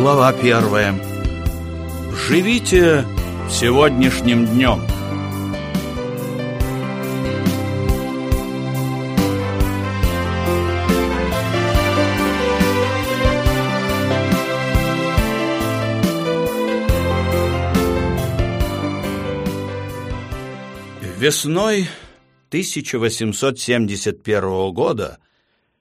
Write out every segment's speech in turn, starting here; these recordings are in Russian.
Глава первая. Живите сегодняшним днем. Весной 1871 года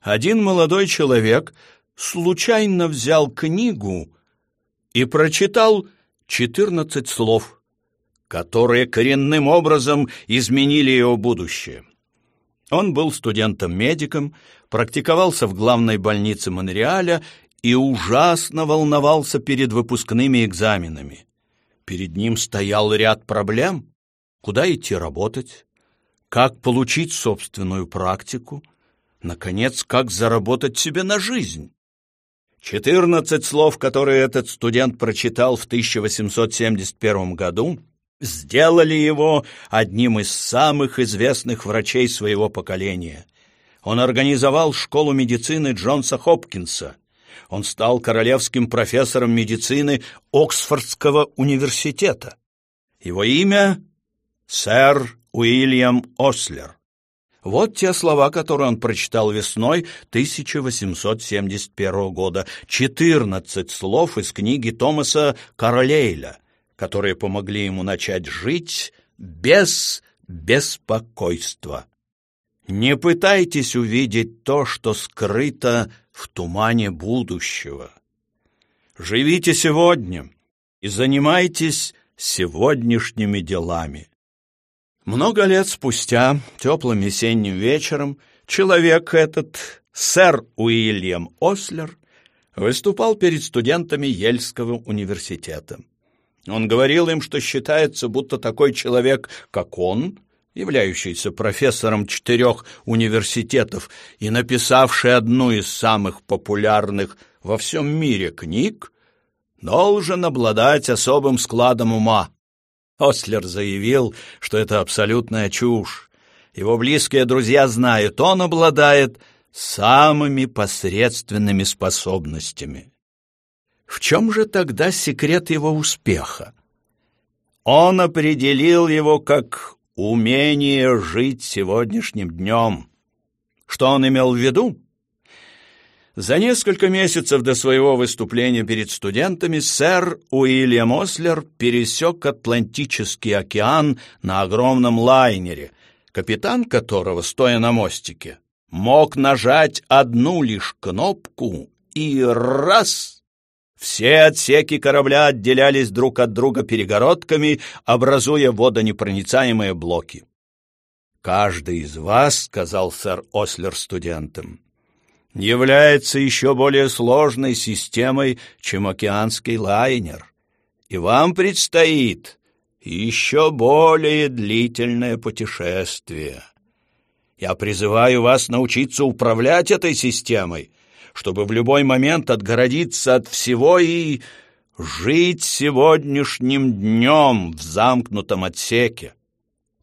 один молодой человек случайно взял книгу и прочитал 14 слов, которые коренным образом изменили его будущее. Он был студентом-медиком, практиковался в главной больнице Монреаля и ужасно волновался перед выпускными экзаменами. Перед ним стоял ряд проблем. Куда идти работать? Как получить собственную практику? Наконец, как заработать себе на жизнь? Четырнадцать слов, которые этот студент прочитал в 1871 году, сделали его одним из самых известных врачей своего поколения. Он организовал школу медицины Джонса Хопкинса. Он стал королевским профессором медицины Оксфордского университета. Его имя — сэр Уильям Ослер. Вот те слова, которые он прочитал весной 1871 года. Четырнадцать слов из книги Томаса Каролейля, которые помогли ему начать жить без беспокойства. Не пытайтесь увидеть то, что скрыто в тумане будущего. Живите сегодня и занимайтесь сегодняшними делами. Много лет спустя, теплым весенним вечером, человек этот, сэр Уильям Ослер, выступал перед студентами Ельского университета. Он говорил им, что считается, будто такой человек, как он, являющийся профессором четырех университетов и написавший одну из самых популярных во всем мире книг, должен обладать особым складом ума. Ослер заявил, что это абсолютная чушь. Его близкие друзья знают, он обладает самыми посредственными способностями. В чем же тогда секрет его успеха? Он определил его как умение жить сегодняшним днем. Что он имел в виду? За несколько месяцев до своего выступления перед студентами сэр Уильям Ослер пересек Атлантический океан на огромном лайнере, капитан которого, стоя на мостике, мог нажать одну лишь кнопку и раз — все отсеки корабля отделялись друг от друга перегородками, образуя водонепроницаемые блоки. «Каждый из вас, — сказал сэр Ослер студентам, является еще более сложной системой, чем океанский лайнер. И вам предстоит еще более длительное путешествие. Я призываю вас научиться управлять этой системой, чтобы в любой момент отгородиться от всего и жить сегодняшним днем в замкнутом отсеке.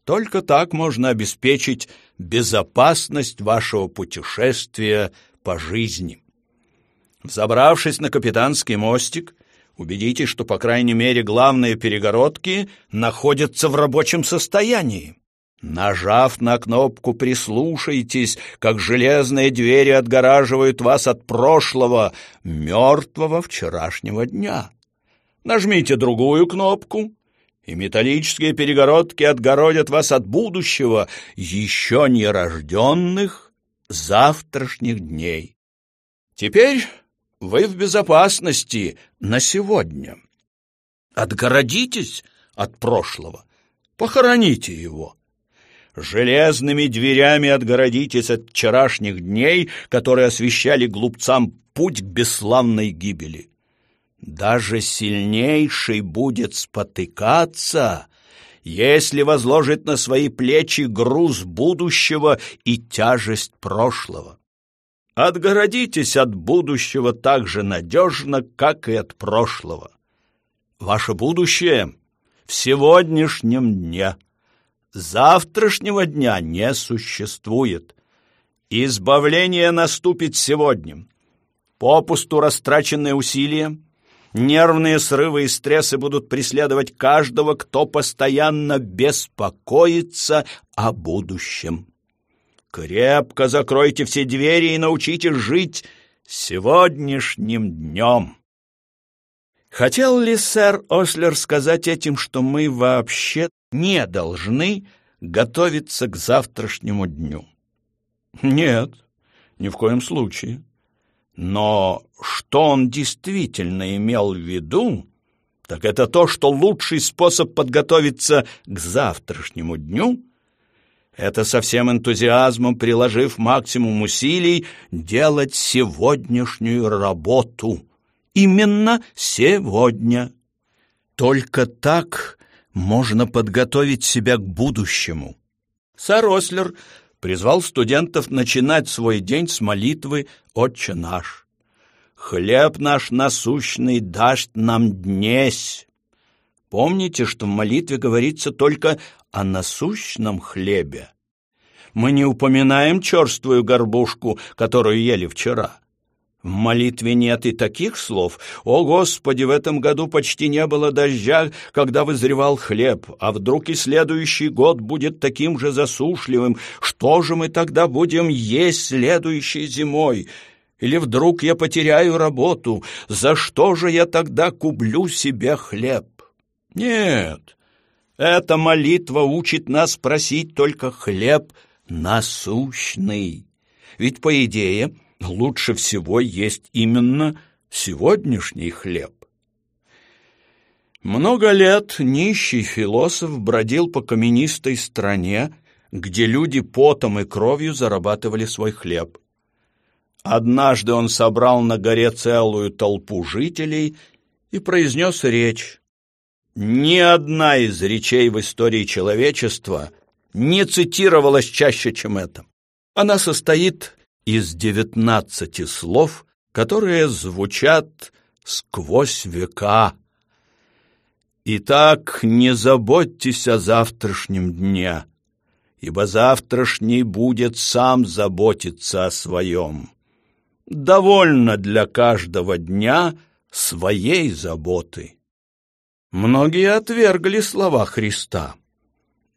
Только так можно обеспечить безопасность вашего путешествия по жизни. Взобравшись на капитанский мостик, убедитесь, что, по крайней мере, главные перегородки находятся в рабочем состоянии. Нажав на кнопку «Прислушайтесь», как железные двери отгораживают вас от прошлого, мертвого вчерашнего дня. Нажмите другую кнопку, и металлические перегородки отгородят вас от будущего, еще не рожденных завтрашних дней. Теперь вы в безопасности на сегодня. Отгородитесь от прошлого, похороните его. Железными дверями отгородитесь от вчерашних дней, которые освещали глупцам путь к бесславной гибели. Даже сильнейший будет спотыкаться, если возложит на свои плечи груз будущего и тяжесть прошлого. Отгородитесь от будущего так же надежно, как и от прошлого. Ваше будущее в сегодняшнем дне. Завтрашнего дня не существует. Избавление наступит сегодня. Попусту растраченные усилия, Нервные срывы и стрессы будут преследовать каждого, кто постоянно беспокоится о будущем. Крепко закройте все двери и научитесь жить сегодняшним днем. Хотел ли сэр Ослер сказать этим, что мы вообще не должны готовиться к завтрашнему дню? Нет, ни в коем случае. Но что он действительно имел в виду, так это то, что лучший способ подготовиться к завтрашнему дню — это со всем энтузиазмом, приложив максимум усилий, делать сегодняшнюю работу. Именно сегодня. Только так можно подготовить себя к будущему. Сэр Ослер призвал студентов начинать свой день с молитвы «Отче наш». «Хлеб наш насущный дашь нам днесь». Помните, что в молитве говорится только о насущном хлебе. Мы не упоминаем черствую горбушку, которую ели вчера. В молитве нет и таких слов. «О, Господи, в этом году почти не было дождя, когда вызревал хлеб, а вдруг и следующий год будет таким же засушливым. Что же мы тогда будем есть следующей зимой?» Или вдруг я потеряю работу, за что же я тогда куплю себе хлеб? Нет, эта молитва учит нас просить только хлеб насущный. Ведь, по идее, лучше всего есть именно сегодняшний хлеб. Много лет нищий философ бродил по каменистой стране, где люди потом и кровью зарабатывали свой хлеб. Однажды он собрал на горе целую толпу жителей и произнес речь. Ни одна из речей в истории человечества не цитировалась чаще, чем эта. Она состоит из девятнадцати слов, которые звучат сквозь века. Итак, не заботьтесь о завтрашнем дне, ибо завтрашний будет сам заботиться о своем. Довольно для каждого дня своей заботы. Многие отвергли слова Христа.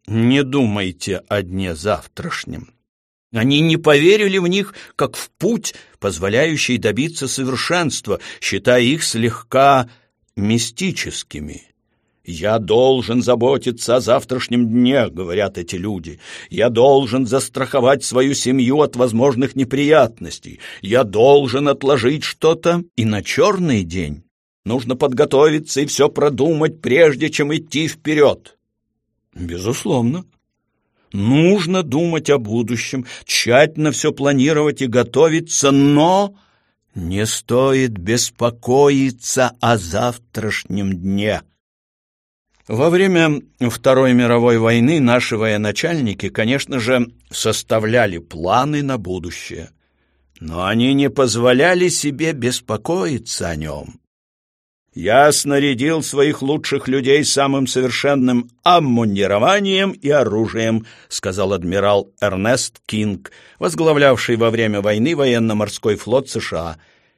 Не думайте о дне завтрашнем. Они не поверили в них, как в путь, позволяющий добиться совершенства, считая их слегка мистическими. «Я должен заботиться о завтрашнем дне», — говорят эти люди. «Я должен застраховать свою семью от возможных неприятностей. Я должен отложить что-то и на черный день. Нужно подготовиться и все продумать, прежде чем идти вперед». Безусловно. Нужно думать о будущем, тщательно все планировать и готовиться, но не стоит беспокоиться о завтрашнем дне. Во время Второй мировой войны наши военачальники, конечно же, составляли планы на будущее, но они не позволяли себе беспокоиться о нем. Я снарядил своих лучших людей самым совершенным аммунированием и оружием, сказал адмирал Эрнест Кинг, возглавлявший во время войны военно-морской флот США,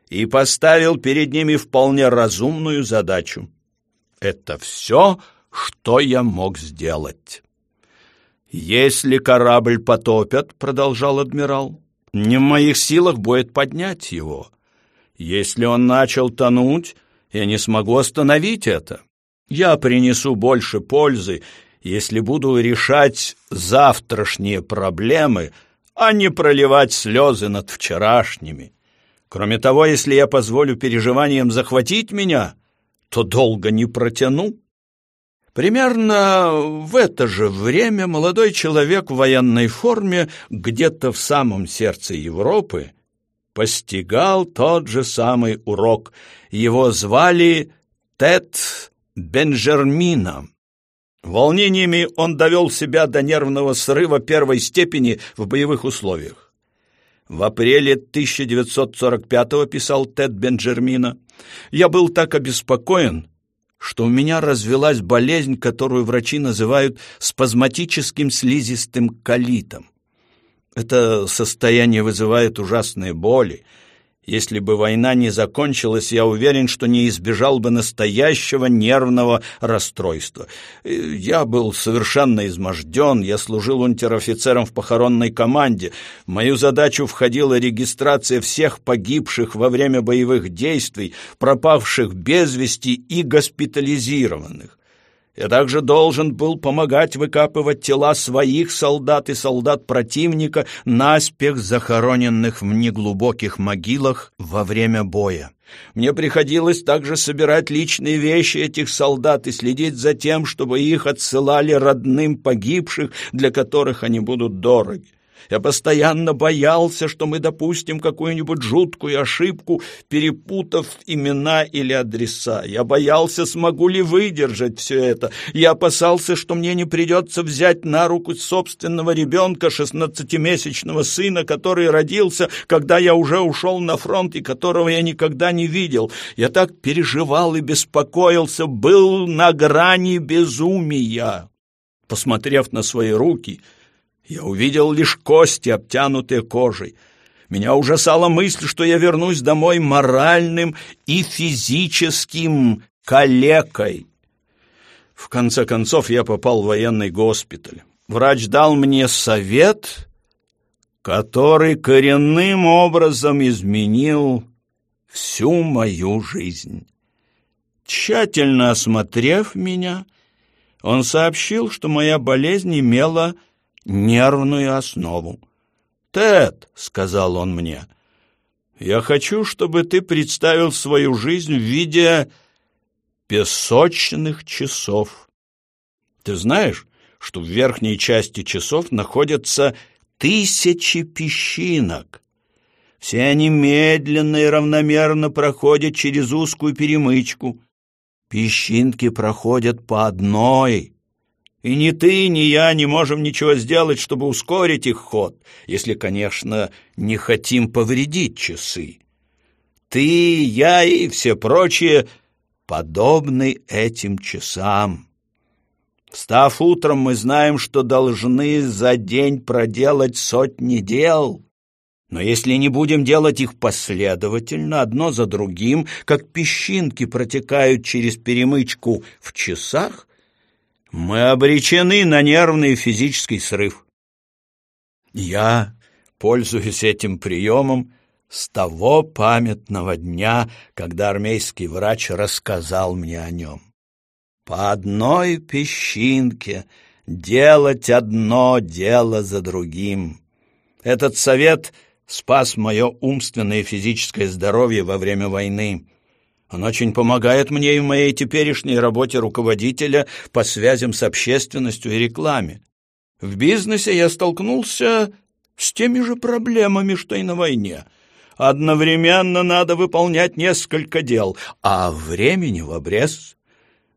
и поставил перед ними вполне разумную задачу. Это все, что я мог сделать. Если корабль потопят, продолжал адмирал, не в моих силах будет поднять его. Если он начал тонуть, я не смогу остановить это. Я принесу больше пользы, если буду решать завтрашние проблемы, а не проливать слезы над вчерашними. Кроме того, если я позволю переживаниям захватить меня, то долго не протяну. Примерно в это же время молодой человек в военной форме где-то в самом сердце Европы постигал тот же самый урок. Его звали Тед Бенджермина. Волнениями он довел себя до нервного срыва первой степени в боевых условиях. В апреле 1945-го писал Тед Бенджермина, «Я был так обеспокоен, что у меня развелась болезнь, которую врачи называют спазматическим слизистым колитом. Это состояние вызывает ужасные боли, Если бы война не закончилась, я уверен, что не избежал бы настоящего нервного расстройства. Я был совершенно изможден, я служил унтер-офицером в похоронной команде. В мою задачу входила регистрация всех погибших во время боевых действий, пропавших без вести и госпитализированных. Я также должен был помогать выкапывать тела своих солдат и солдат противника, наспех захороненных в неглубоких могилах во время боя. Мне приходилось также собирать личные вещи этих солдат и следить за тем, чтобы их отсылали родным погибших, для которых они будут дороги. Я постоянно боялся, что мы допустим какую-нибудь жуткую ошибку, перепутав имена или адреса. Я боялся, смогу ли выдержать все это. Я опасался, что мне не придется взять на руку собственного ребенка, шестнадцатимесячного сына, который родился, когда я уже ушел на фронт и которого я никогда не видел. Я так переживал и беспокоился, был на грани безумия. Посмотрев на свои руки, я увидел лишь кости, обтянутые кожей. Меня ужасала мысль, что я вернусь домой моральным и физическим калекой. В конце концов, я попал в военный госпиталь. Врач дал мне совет, который коренным образом изменил всю мою жизнь. Тщательно осмотрев меня, он сообщил, что моя болезнь имела нервную основу. «Тед», — сказал он мне, — «я хочу, чтобы ты представил свою жизнь в виде песочных часов. Ты знаешь, что в верхней части часов находятся тысячи песчинок. Все они медленно и равномерно проходят через узкую перемычку. Песчинки проходят по одной, и ни ты, ни я не можем ничего сделать, чтобы ускорить их ход, если, конечно, не хотим повредить часы. Ты, я и все прочие подобны этим часам. Встав утром, мы знаем, что должны за день проделать сотни дел. Но если не будем делать их последовательно, одно за другим, как песчинки протекают через перемычку в часах, мы обречены на нервный и физический срыв. Я пользуюсь этим приемом с того памятного дня, когда армейский врач рассказал мне о нем. По одной песчинке делать одно дело за другим. Этот совет спас мое умственное и физическое здоровье во время войны. Он очень помогает мне и в моей теперешней работе руководителя по связям с общественностью и рекламе. В бизнесе я столкнулся с теми же проблемами, что и на войне. Одновременно надо выполнять несколько дел, а времени в обрез.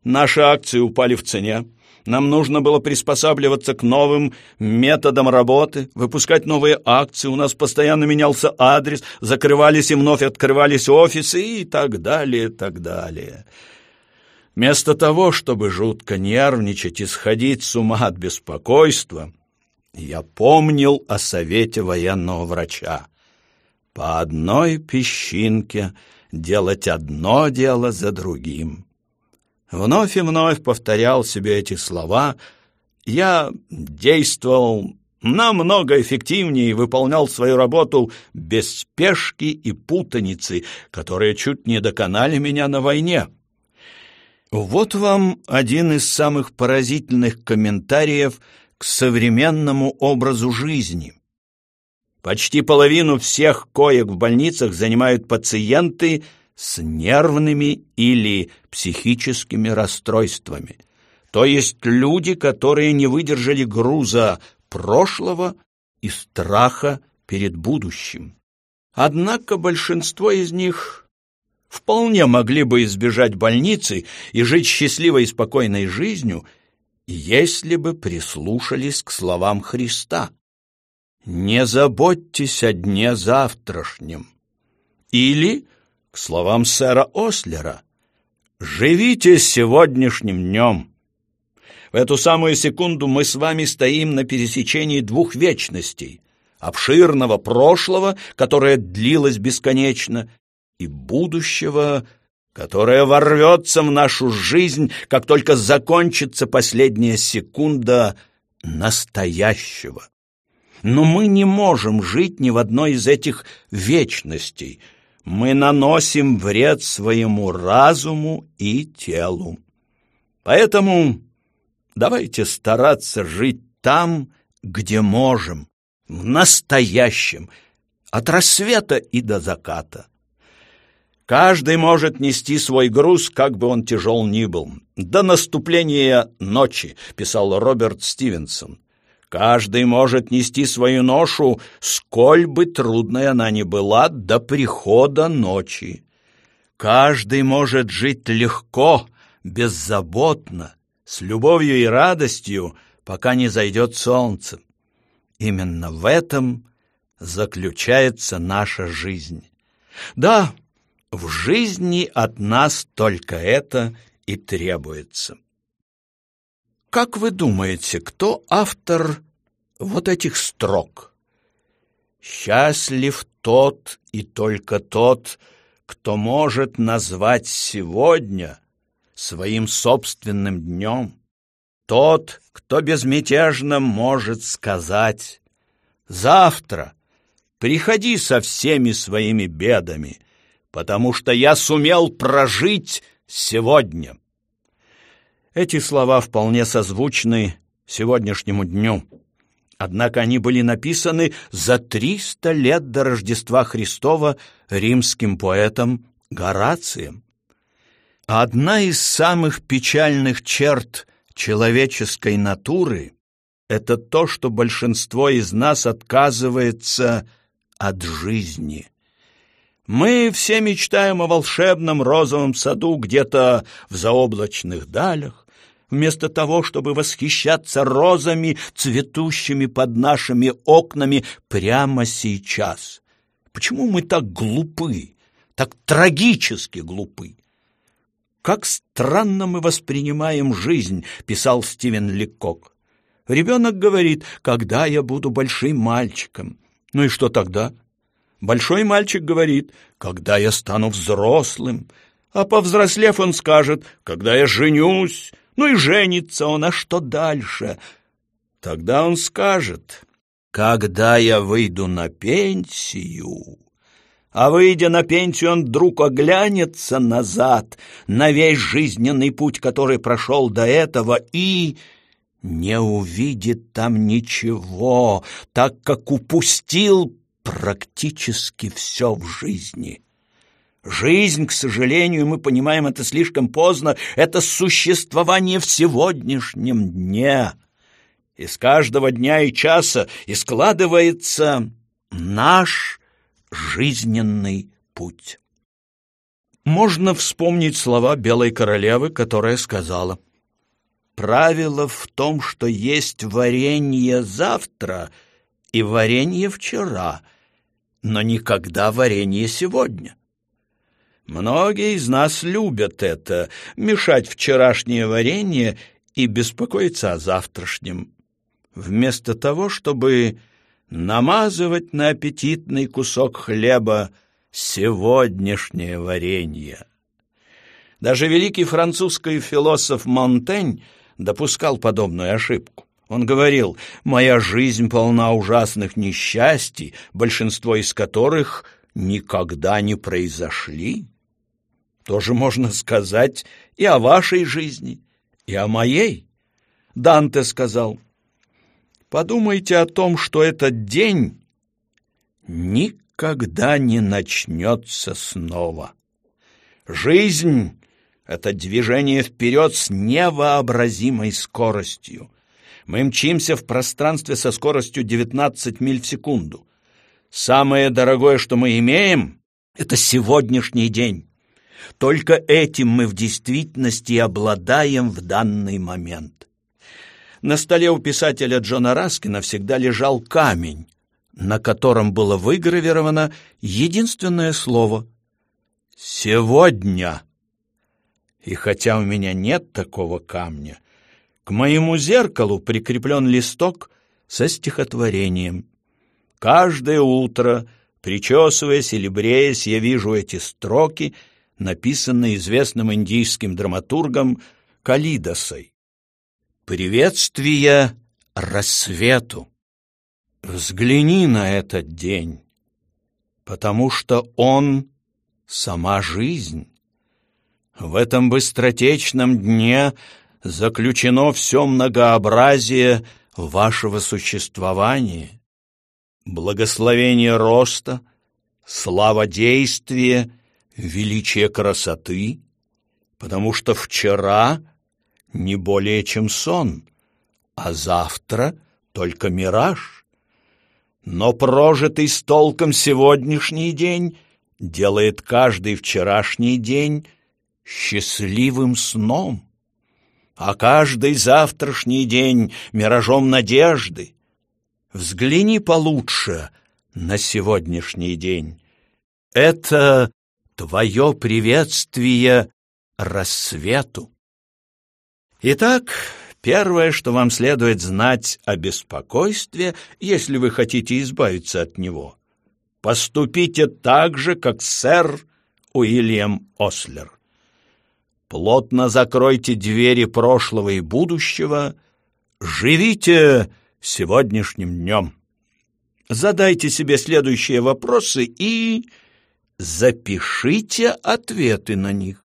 Наши акции упали в цене. Нам нужно было приспосабливаться к новым методам работы, выпускать новые акции, у нас постоянно менялся адрес, закрывались и вновь открывались офисы и так далее, так далее. Вместо того, чтобы жутко нервничать и сходить с ума от беспокойства, я помнил о совете военного врача. По одной песчинке делать одно дело за другим. Вновь и вновь повторял себе эти слова. Я действовал намного эффективнее и выполнял свою работу без спешки и путаницы, которые чуть не доконали меня на войне. Вот вам один из самых поразительных комментариев к современному образу жизни. Почти половину всех коек в больницах занимают пациенты – с нервными или психическими расстройствами, то есть люди, которые не выдержали груза прошлого и страха перед будущим. Однако большинство из них вполне могли бы избежать больницы и жить счастливой и спокойной жизнью, если бы прислушались к словам Христа. «Не заботьтесь о дне завтрашнем» или к словам сэра Ослера. «Живите сегодняшним днем!» В эту самую секунду мы с вами стоим на пересечении двух вечностей. обширного прошлого, которое длилось бесконечно, и будущего, которое ворвется в нашу жизнь, как только закончится последняя секунда настоящего. Но мы не можем жить ни в одной из этих вечностей. Мы наносим вред своему разуму и телу. Поэтому давайте стараться жить там, где можем, в настоящем, от рассвета и до заката. Каждый может нести свой груз, как бы он тяжел ни был. До наступления ночи, писал Роберт Стивенсон. Каждый может нести свою ношу, сколь бы трудной она ни была, до прихода ночи. Каждый может жить легко, беззаботно, с любовью и радостью, пока не зайдет солнце. Именно в этом заключается наша жизнь. Да, в жизни от нас только это и требуется. Как вы думаете, кто автор вот этих строк? «Счастлив тот и только тот, кто может назвать сегодня своим собственным днем, тот, кто безмятежно может сказать «Завтра приходи со всеми своими бедами, потому что я сумел прожить сегодня». Эти слова вполне созвучны сегодняшнему дню. Однако они были написаны за триста лет до Рождества Христова римским поэтом Горацием. Одна из самых печальных черт человеческой натуры — это то, что большинство из нас отказывается от жизни. Мы все мечтаем о волшебном розовом саду где-то в заоблачных далях, вместо того, чтобы восхищаться розами, цветущими под нашими окнами прямо сейчас. Почему мы так глупы, так трагически глупы? «Как странно мы воспринимаем жизнь», — писал Стивен Лекок. Ребенок говорит, «Когда я буду большим мальчиком?» Ну и что тогда? Большой мальчик говорит, «Когда я стану взрослым?» А повзрослев он скажет, «Когда я женюсь?» Ну и женится он, а что дальше? Тогда он скажет, «Когда я выйду на пенсию...» а выйдя на пенсию, он вдруг оглянется назад на весь жизненный путь, который прошел до этого, и не увидит там ничего, так как упустил практически все в жизни. Жизнь, к сожалению, мы понимаем это слишком поздно, это существование в сегодняшнем дне. Из каждого дня и часа и складывается наш жизненный путь. Можно вспомнить слова Белой Королевы, которая сказала «Правило в том, что есть варенье завтра и варенье вчера, но никогда варенье сегодня». Многие из нас любят это — мешать вчерашнее варенье и беспокоиться о завтрашнем, вместо того, чтобы намазывать на аппетитный кусок хлеба сегодняшнее варенье. Даже великий французский философ Монтень допускал подобную ошибку. Он говорил, «Моя жизнь полна ужасных несчастий, большинство из которых никогда не произошли». Тоже можно сказать и о вашей жизни, и о моей. Данте сказал, Подумайте о том, что этот день никогда не начнется снова. Жизнь — это движение вперед с невообразимой скоростью. Мы мчимся в пространстве со скоростью 19 миль в секунду. Самое дорогое, что мы имеем, — это сегодняшний день. Только этим мы в действительности обладаем в данный момент. На столе у писателя Джона Раскина всегда лежал камень, на котором было выгравировано единственное слово «Сегодня». И хотя у меня нет такого камня, к моему зеркалу прикреплен листок со стихотворением. Каждое утро, причесываясь или бреясь, я вижу эти строки, написанные известным индийским драматургом Калидосой. «Приветствие рассвету! Взгляни на этот день, потому что он — сама жизнь». В этом быстротечном дне заключено все многообразие вашего существования. Благословение роста, слава действия, величие красоты, потому что вчера не более чем сон, а завтра только мираж. Но прожитый с толком сегодняшний день делает каждый вчерашний день счастливым сном, а каждый завтрашний день миражом надежды. Взгляни получше на сегодняшний день. Это твое приветствие рассвету. Итак, первое, что вам следует знать о беспокойстве, если вы хотите избавиться от него, поступите так же, как сэр Уильям Ослер. Плотно закройте двери прошлого и будущего. Живите сегодняшним днем. Задайте себе следующие вопросы и запишите ответы на них.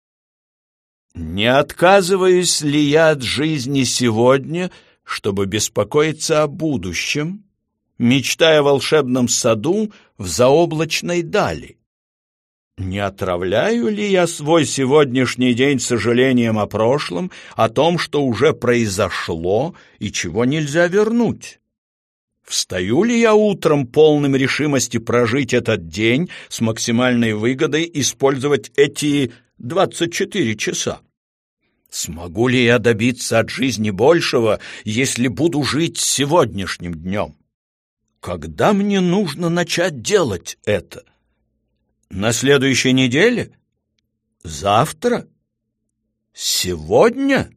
Не отказываюсь ли я от жизни сегодня, чтобы беспокоиться о будущем, мечтая о волшебном саду в заоблачной дали? Не отравляю ли я свой сегодняшний день сожалением о прошлом, о том, что уже произошло и чего нельзя вернуть? Встаю ли я утром полным решимости прожить этот день с максимальной выгодой, использовать эти 24 часа? Смогу ли я добиться от жизни большего, если буду жить сегодняшним днем? Когда мне нужно начать делать это? На следующей неделе? Завтра? Сегодня?